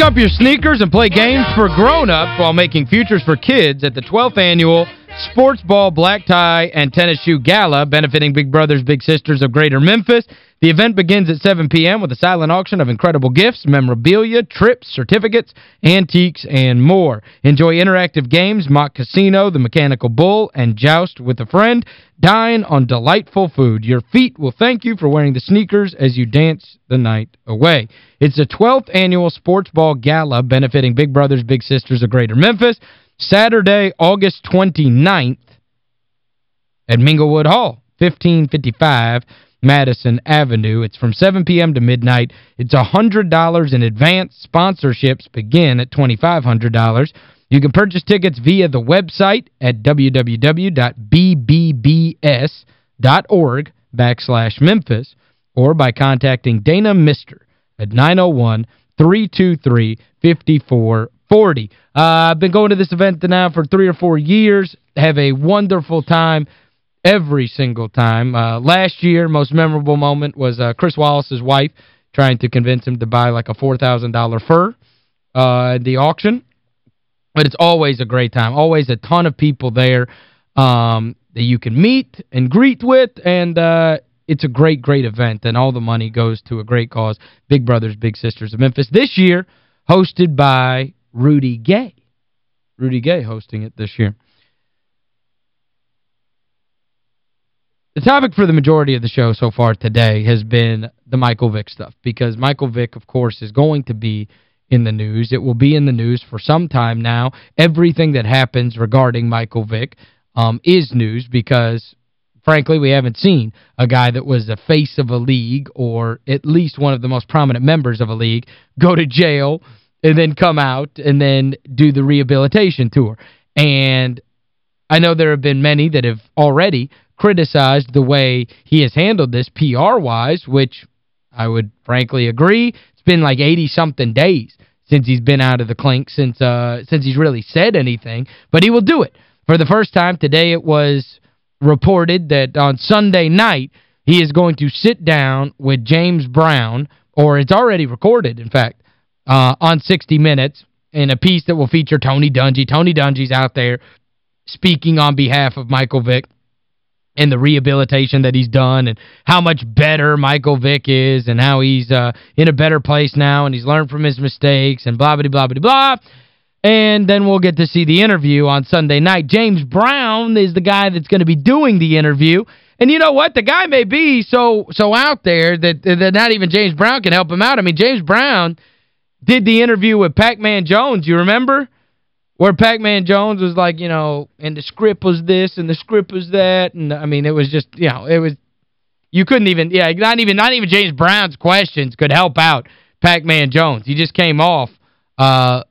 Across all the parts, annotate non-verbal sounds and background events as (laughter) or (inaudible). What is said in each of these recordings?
Kick up your sneakers and play games for grown-ups while making futures for kids at the 12th Annual Sports Ball Black Tie and Tennis Shoe Gala benefiting Big Brothers Big Sisters of Greater Memphis. The event begins at 7 p.m. with a silent auction of incredible gifts, memorabilia, trips, certificates, antiques, and more. Enjoy interactive games, mock casino, the mechanical bull, and joust with a friend. Dine on delightful food. Your feet will thank you for wearing the sneakers as you dance the night away. It's the 12th Annual Sports Ball Gala benefiting Big Brothers Big Sisters of Greater Memphis. Saturday, August 29th at Minglewood Hall, 1555 Madison Avenue. It's from 7 p.m. to midnight. It's $100 in advance. Sponsorships begin at $2,500. You can purchase tickets via the website at www.bbbs.org backslash Memphis or by contacting Dana Mister at oh 901-323-5440. Uh, I've been going to this event now for three or four years. Have a wonderful time every single time. Uh, last year, most memorable moment was uh, Chris Wallace's wife trying to convince him to buy like a $4,000 fur uh, at the auction. But it's always a great time. Always a ton of people there um, that you can meet and greet with. And uh, it's a great, great event. And all the money goes to a great cause, Big Brothers Big Sisters of Memphis. This year, hosted by Rudy Gay. Rudy Gay hosting it this year. The topic for the majority of the show so far today has been the Michael Vick stuff because Michael Vick, of course, is going to be in the news. It will be in the news for some time now. Everything that happens regarding Michael Vick um, is news because, frankly, we haven't seen a guy that was the face of a league or at least one of the most prominent members of a league go to jail and then come out and then do the rehabilitation tour. And I know there have been many that have already criticized the way he has handled this PR-wise, which I would frankly agree. It's been like 80-something days since he's been out of the clink, since uh since he's really said anything. But he will do it. For the first time today, it was reported that on Sunday night, he is going to sit down with James Brown, or it's already recorded, in fact, uh, on 60 Minutes in a piece that will feature Tony Dungy. Tony Dungy's out there speaking on behalf of Michael Vick and the rehabilitation that he's done and how much better Michael Vick is and how he's uh, in a better place now and he's learned from his mistakes and blah, blah, blah, blah, blah. And then we'll get to see the interview on Sunday night. James Brown is the guy that's going to be doing the interview. And you know what? The guy may be so so out there that, that not even James Brown can help him out. I mean, James Brown did the interview with Pac-Man Jones. You remember? Where Pac-Man Jones was like, you know, and the script was this and the script was that. And, I mean, it was just, you know, it was, you couldn't even, yeah, not even not even James Brown's questions could help out Pac-Man Jones. He just came off uh,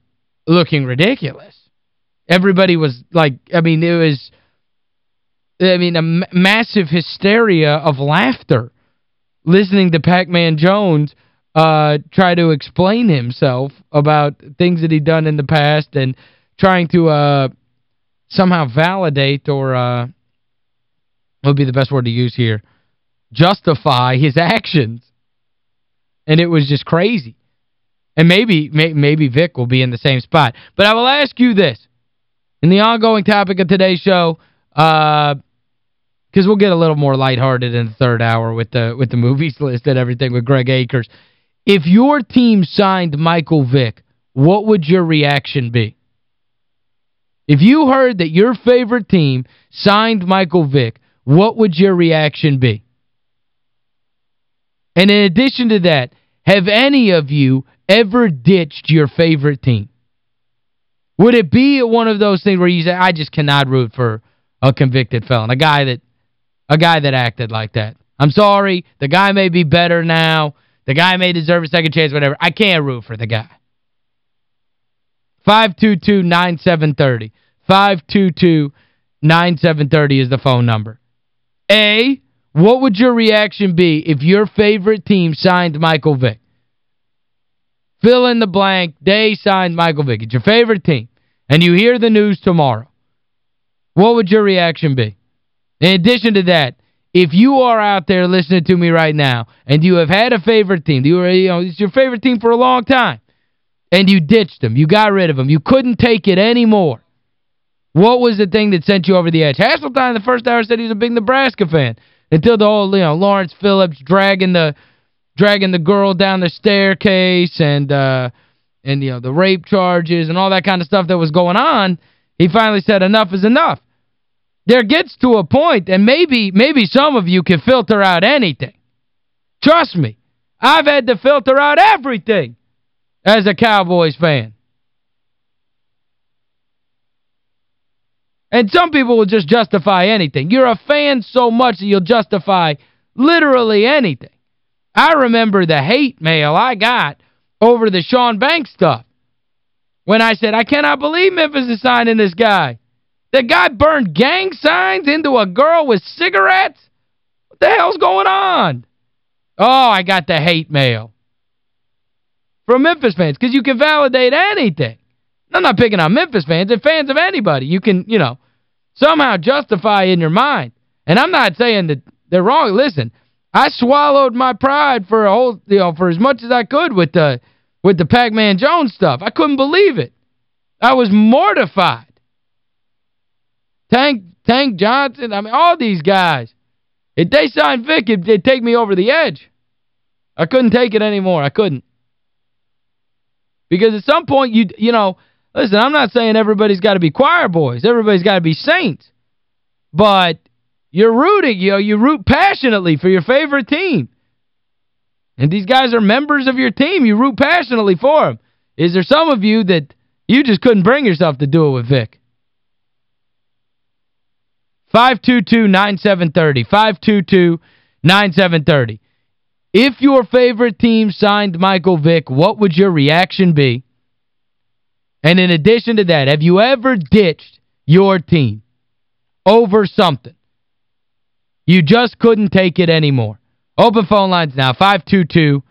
looking ridiculous. Everybody was like, I mean, it was, I mean, a massive hysteria of laughter listening to Pac-Man Jones uh, try to explain himself about things that he'd done in the past and trying to uh, somehow validate or uh, what would be the best word to use here, justify his actions. And it was just crazy. And maybe may, maybe Vick will be in the same spot. But I will ask you this. In the ongoing topic of today's show, uh, because we'll get a little more lighthearted in the third hour with the with the movies (laughs) list and everything with Greg Akers. If your team signed Michael Vick, what would your reaction be? If you heard that your favorite team signed Michael Vick, what would your reaction be? And in addition to that, have any of you ever ditched your favorite team? Would it be one of those things where you say, I just cannot root for a convicted felon, a guy that a guy that acted like that? I'm sorry, the guy may be better now the guy may deserve a second chance, whatever. I can't root for the guy. 522-9730. 522-9730 is the phone number. A, what would your reaction be if your favorite team signed Michael Vick? Fill in the blank, they signed Michael Vick. It's your favorite team. And you hear the news tomorrow. What would your reaction be? In addition to that, if you are out there listening to me right now and you have had a favorite team, you, were, you know, it's your favorite team for a long time, and you ditched them, you got rid of them, you couldn't take it anymore, what was the thing that sent you over the edge? Hasseltine, the first hour, said he was a big Nebraska fan until the whole, you know, Lawrence Phillips dragging the dragging the girl down the staircase and uh and you know the rape charges and all that kind of stuff that was going on, he finally said enough is enough. There gets to a point and maybe maybe some of you can filter out anything. Trust me. I've had to filter out everything as a Cowboys fan. And some people will just justify anything. You're a fan so much that you'll justify literally anything. I remember the hate mail I got over the Sean Banks stuff. When I said, I cannot believe Memphis is signing this guy. The guy burned gang signs into a girl with cigarettes? What the hell's going on? Oh, I got the hate mail. From Memphis fans, because you can validate anything. I'm not picking on Memphis fans. They're fans of anybody. You can, you know, somehow justify in your mind. And I'm not saying that they're wrong. Listen, I swallowed my pride for a whole, you know, for as much as I could with the with the Pac-Man Jones stuff. I couldn't believe it. I was mortified. Tank Tank Johnson, I mean, all these guys. If they signed Vick, it, it'd take me over the edge. I couldn't take it anymore. I couldn't. Because at some point, you you know, listen, I'm not saying everybody's got to be choir boys. Everybody's got to be saints. But you're rooting, you know, you root passionately for your favorite team. And these guys are members of your team. You root passionately for them. Is there some of you that you just couldn't bring yourself to do it with Vick? 522-9730. 522-9730. If your favorite team signed Michael Vick, what would your reaction be? And in addition to that, have you ever ditched your team over something? You just couldn't take it anymore. Open phone lines now, 522-9730.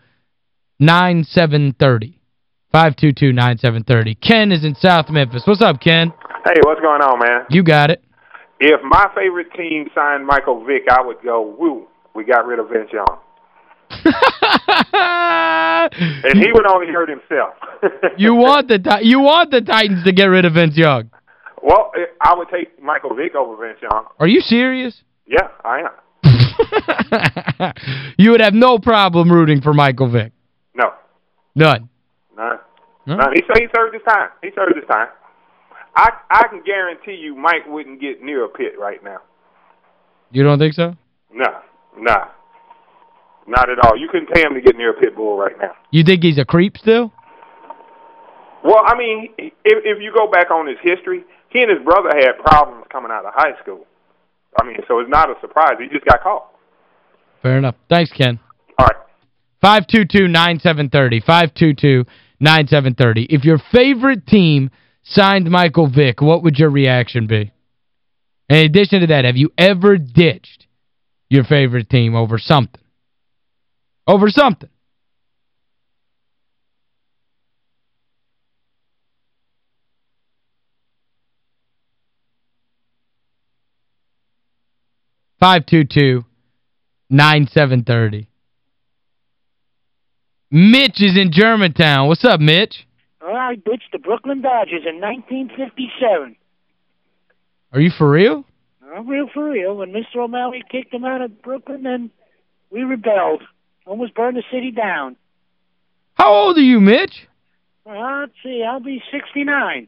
522-9730. Ken is in South Memphis. What's up, Ken? Hey, what's going on, man? You got it. If my favorite team signed Michael Vick, I would go, woo, we got rid of Vince Young. (laughs) and he would only hurt himself. (laughs) you want the you want the Titans to get rid of Vince Young. Well, eh, I would take Michael Vick over Vince Young. Are you serious? Yeah, I am. (laughs) you would have no problem rooting for Michael Vick? No. None? None. None. He, he served his time. He served his time. I I can guarantee you Mike wouldn't get near a pit right now. You don't think so? No. Nah. Not at all. You couldn't pay him to get near a pit bull right now. You think he's a creep still? Well, I mean, if, if you go back on his history, he and his brother had problems coming out of high school. I mean, so it's not a surprise. He just got caught. Fair enough. Thanks, Ken. All right. 522-9730. 522-9730. If your favorite team signed Michael Vick, what would your reaction be? In addition to that, have you ever ditched your favorite team over something? Over something. Five two two nine seven thirty. Mitch is in Germantown. What's up, Mitch? I ditched the Brooklyn Dodgers in 1957. Are you for real? I'm real for real. When Mr. O'Malley kicked him out of Brooklyn, then we rebelled. Almost burned the city down. How old are you, Mitch? Well, let's see. I'll be 69.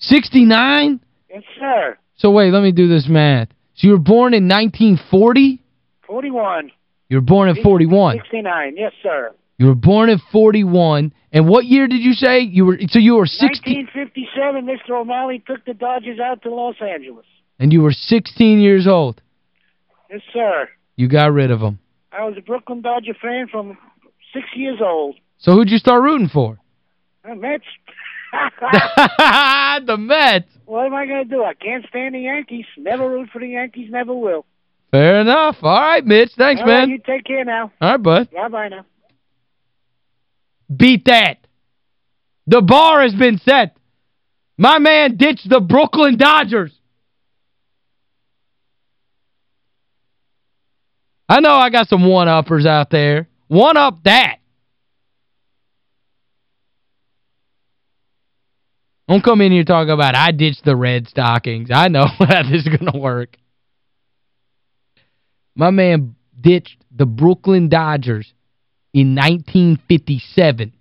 69? Yes, sir. So wait, let me do this math. So you were born in 1940? 41. You were born in 41? 69, yes, sir. You were born in 41. And what year did you say? you were So you were 16... 1957, Mr. O'Malley took the Dodgers out to Los Angeles. And you were 16 years old? Yes, sir. You got rid of them. I was a Brooklyn Dodger fan from six years old. So who'd you start rooting for? The Mets. (laughs) the Mets. what am I going to do? I can't stand the Yankees. Never root for the Yankees. Never will. Fair enough. All right, Mitch. Thanks, All right, man. you take care now. All right, bud. Bye-bye now. Beat that. The bar has been set. My man ditched the Brooklyn Dodgers. I know I got some one-uppers out there. One-up that. Don't come in here talking about I ditched the Red Stockings. I know (laughs) how this is going to work. My man ditched the Brooklyn Dodgers in 1957.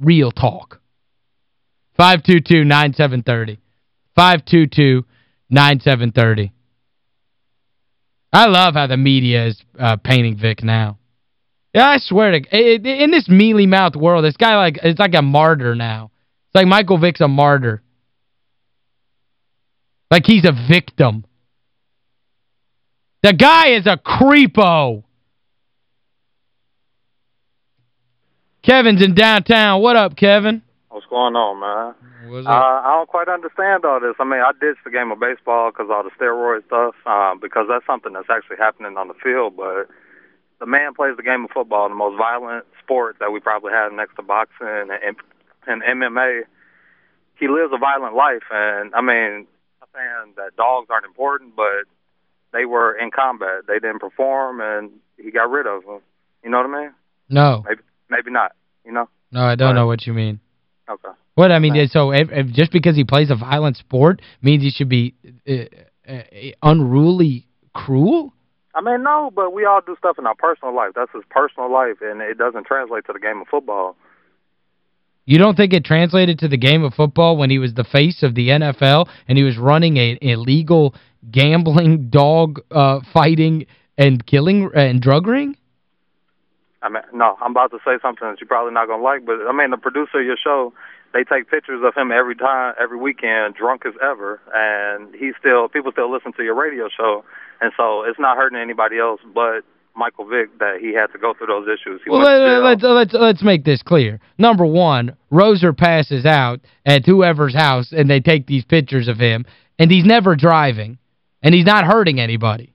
Real talk. 522-9730. 522-9730. I love how the media is uh, painting Vick now. Yeah, I swear to in this mealy-mouthed world, this guy like it's like a martyr now. It's like Michael Vick's a martyr. Like he's a victim. The guy is a creepo. Kevin's in downtown. What up, Kevin? What's going on, man? What's Uh, I don't quite understand all this. I mean, I ditched the game of baseball because all the steroid stuff, uh, because that's something that's actually happening on the field. But the man plays the game of football, the most violent sport that we probably have next to boxing and, and, and MMA. He lives a violent life, and I mean, I'm saying that dogs aren't important, but they were in combat. They didn't perform, and he got rid of them. You know what I mean? No. Maybe, maybe not. You know? No, I don't Right. know what you mean. Okay. What I mean is so if, if just because he plays a violent sport means he should be uh, uh, unruly cruel? I mean, no, but we all do stuff in our personal life. That's his personal life, and it doesn't translate to the game of football. You don't think it translated to the game of football when he was the face of the NFL and he was running a illegal gambling, dog uh, fighting, and killing and drug ring? I mean, no, I'm about to say something that you're probably not gonna like, but I mean, the producer of your show, they take pictures of him every time, every weekend, drunk as ever, and he still, people still listen to your radio show, and so it's not hurting anybody else but Michael Vick that he had to go through those issues. He Well, let, let's, let's, let's make this clear. Number one, Roser passes out at whoever's house and they take these pictures of him, and he's never driving, and he's not hurting anybody.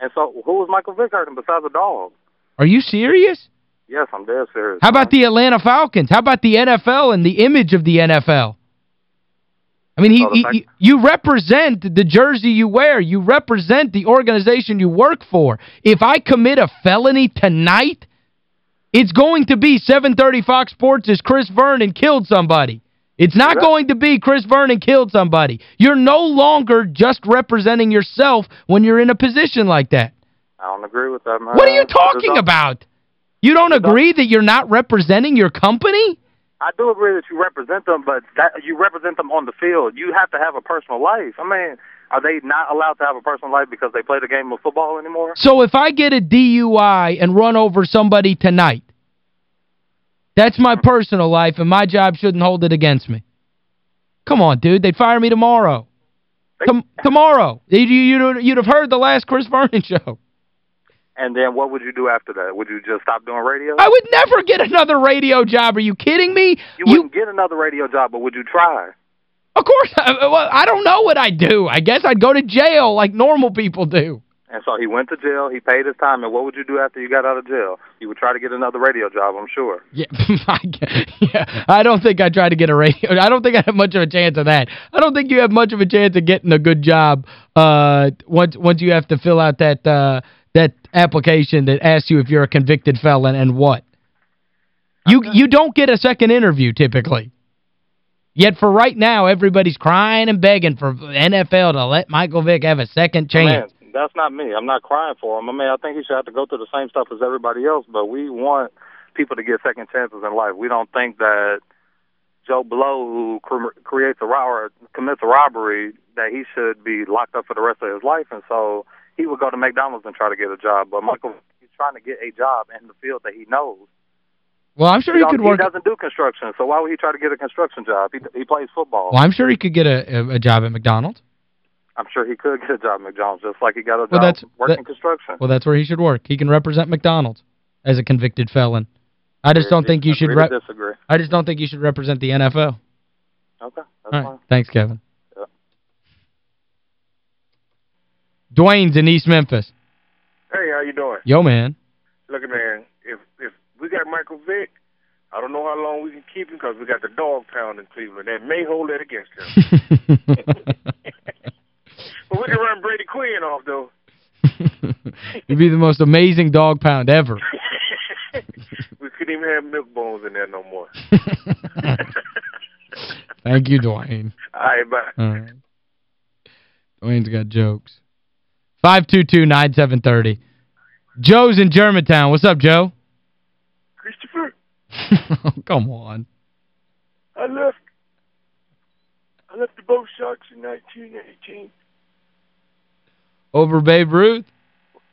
and so, who was Michael Vick hurting besides a dog? Are you serious? Yes, I'm dead serious. How about the Atlanta Falcons? How about the NFL and the image of the NFL? I mean, he, oh, he, he- you represent the jersey you wear. You represent the organization you work for. If I commit a felony tonight, it's going to be 730 Fox Sports as Chris Vernon killed somebody. It's not Yeah. going to be Chris Vernon killed somebody. You're no longer just representing yourself when you're in a position like that. I don't agree with that, man. What are you talking about? You don't agree that you're not representing your company? I do agree that you represent them, but that you represent them on the field. You have to have a personal life. I mean, are they not allowed to have a personal life because they play the game of football anymore? So if I get a DUI and run over somebody tonight, that's my personal life and my job shouldn't hold it against me. Come on, dude. They'd fire me tomorrow. Tom tomorrow. You, you, you'd have heard the last Chris Vernon (laughs) show. And then what would you do after that? Would you just stop doing radio? I would never get another radio job. Are you kidding me? you wouldn't get another radio job, but would you try? Of course. I, well, I don't know what I'd do. I guess I'd go to jail like normal people do. And so he went to jail. He paid his time. And what would you do after you got out of jail? You would try to get another radio job, I'm sure. Yeah, (laughs) I yeah, I don't think I tried to get a radio. I don't think I have much of a chance of that. I don't think you have much of a chance of getting a good job uh once once you have to fill out that uh that application that asks you if you're a convicted felon and what. You you don't get a second interview typically. Yet for right now everybody's crying and begging for NFL to let Michael Vick have a second chance. Man, that's not me. I'm not crying for him. I mean, I think he should have to go through the same stuff as everybody else, but we want people to get second chances in life. We don't think that Joe Blow, who creates a ro- or commits a robbery, that he should be locked up for the rest of his life. And so he would go to McDonald's and try to get a job. But Michael, he's trying to get a job in the field that he knows. Well, I'm sure He, he could work he doesn't do construction, so why would he try to get a construction job? He, he plays football. Well, I'm sure he could get a, a, job at McDonald's. I'm sure he could get a job at McDonald's, just like he got a Well, job that's- working that- construction. Well, that's where he should work. He can represent McDonald's. as a convicted felon. I just don't think you should disagree. I just don't think you should represent the NFL. Okay, that's All right. fine. Thanks, Kevin. Yeah. Dwayne's in East Memphis. Hey, how you doing? Yo, man. Look, man, if if we got Michael Vick, I don't know how long we can keep him because we got the dog pound in Cleveland. That may hold that against him. (laughs) but we can run Brady Quinn off, though. (laughs) You'd be the most amazing dog pound ever. (laughs) we couldn't even have milk bones in there no more. Thank you, Dwayne. All right, bye. All right. Dwayne's got jokes. 522-9730. Joe's in Germantown. What's up, Joe? Christopher, oh, (laughs) come on. I left. I left the Bo Sox in 1918 Over Babe Ruth?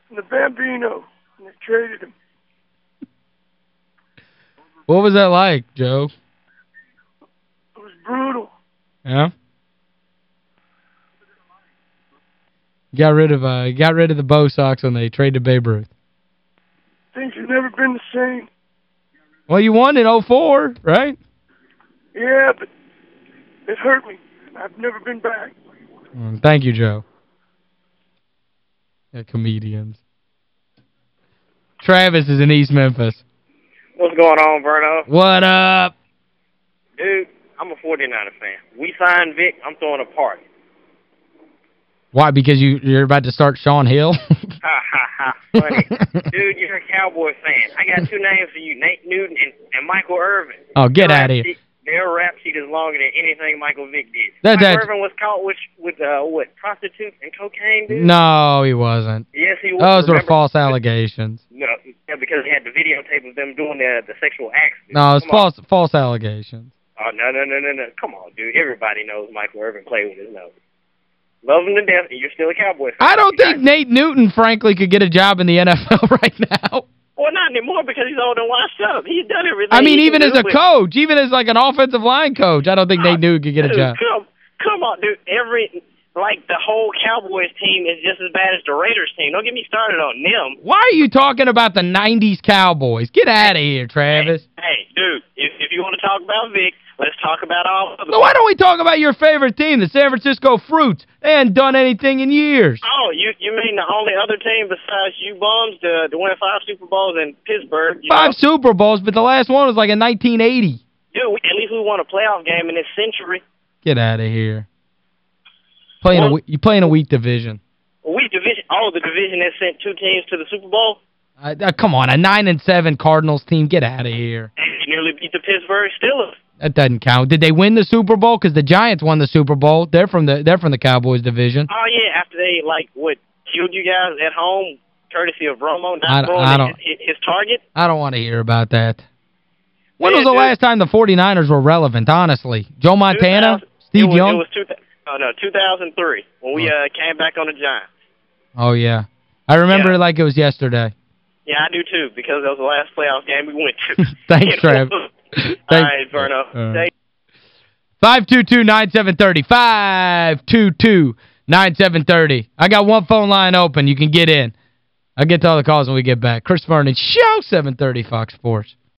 in the Bambino, and they traded him. What was that like, Joe? It was brutal. Yeah? Got rid of uh got rid of the Bo Sox when they traded Babe Ruth. Things have never been the same. Well, you won in 04, right? Yeah, but it hurt me. I've never been back. Mm, thank you, Joe. Yeah, comedians. Travis is in East Memphis. What's going on, Verno? What up? Dude, I'm a 49er fan. We signed Vick, I'm throwing a party. Why? Because you, you're about to start Shaun Hill? Ha, ha, ha. Funny. Dude, you're a Cowboy fan. I got two names for you, Nate Newton and, and Michael Irvin. oh, get Their out of here. sheet- Their rap sheet is longer than anything Michael Vick did. That- Michael that- Irvin was caught with, with uh, what, prostitutes and cocaine, dude? No, he wasn't. Yes, he was. Those were Remember- false allegations. No, yeah, because he had the videotape of them doing the, the sexual acts. dude. No, it's false false allegations. Oh, no, no, no, no, no. Come on, dude. Everybody knows Michael Irvin played with his nose. Love him to death, and you're still a Cowboy fan. I don't think guys- Nate Newton, frankly, could get a job in the NFL (laughs) right now. Well, not anymore because he's old and washed up. He's done everything. I mean, even as a but- coach, even as like an offensive line coach, I don't think Nate ah, Newton could get a job. Come, come on, dude. Every like the whole Cowboys team is just as bad as the Raiders team. Don't get me started on them. Why are you talking about the 90s Cowboys? Get out of here, Travis. Hey, dude, if if you want to talk about Vick, let's talk about all of them. So why don't we talk about your favorite team, the San Francisco Fruits? They hadn't done anything in years. Oh, you you mean the only other team besides you bums to, to win five Super Bowls in Pittsburgh? Five know? Super Bowls, but the last one was like in 1980. Dude, we, at least we won a playoff game in this century. Get out of here. Playing a, Well- we- you play in a weak division. We division, oh, the division that sent two teams to the Super Bowl. Uh, come on, a 9 and 7 Cardinals team. Get out of here. (laughs) Nearly beat the Pittsburgh Steelers. That doesn't count. Did they win the Super Bowl? Because the Giants won the Super Bowl. They're from the they're from the Cowboys division. Oh yeah, after they like what killed you guys at home, courtesy of Romo not don't- his, his target. I don't want to hear about that. When Yeah, was the dude. last time the 49ers were relevant, honestly? Joe Montana? Steve was, Young? It was two, oh no, 2003 when we uh came back on the Giants. Oh, yeah. I remember Yeah. it like it was yesterday. Yeah, I do too because that was the last playoff game we went to. (laughs) Thanks, (laughs) Trev. Thanks. right, (laughs) Verno. Uh, Stay 522-9730. 522-9730. I got one phone line open. You can get in. I'll get to all the calls when we get back. Chris Vernon, Show 730 Fox Sports.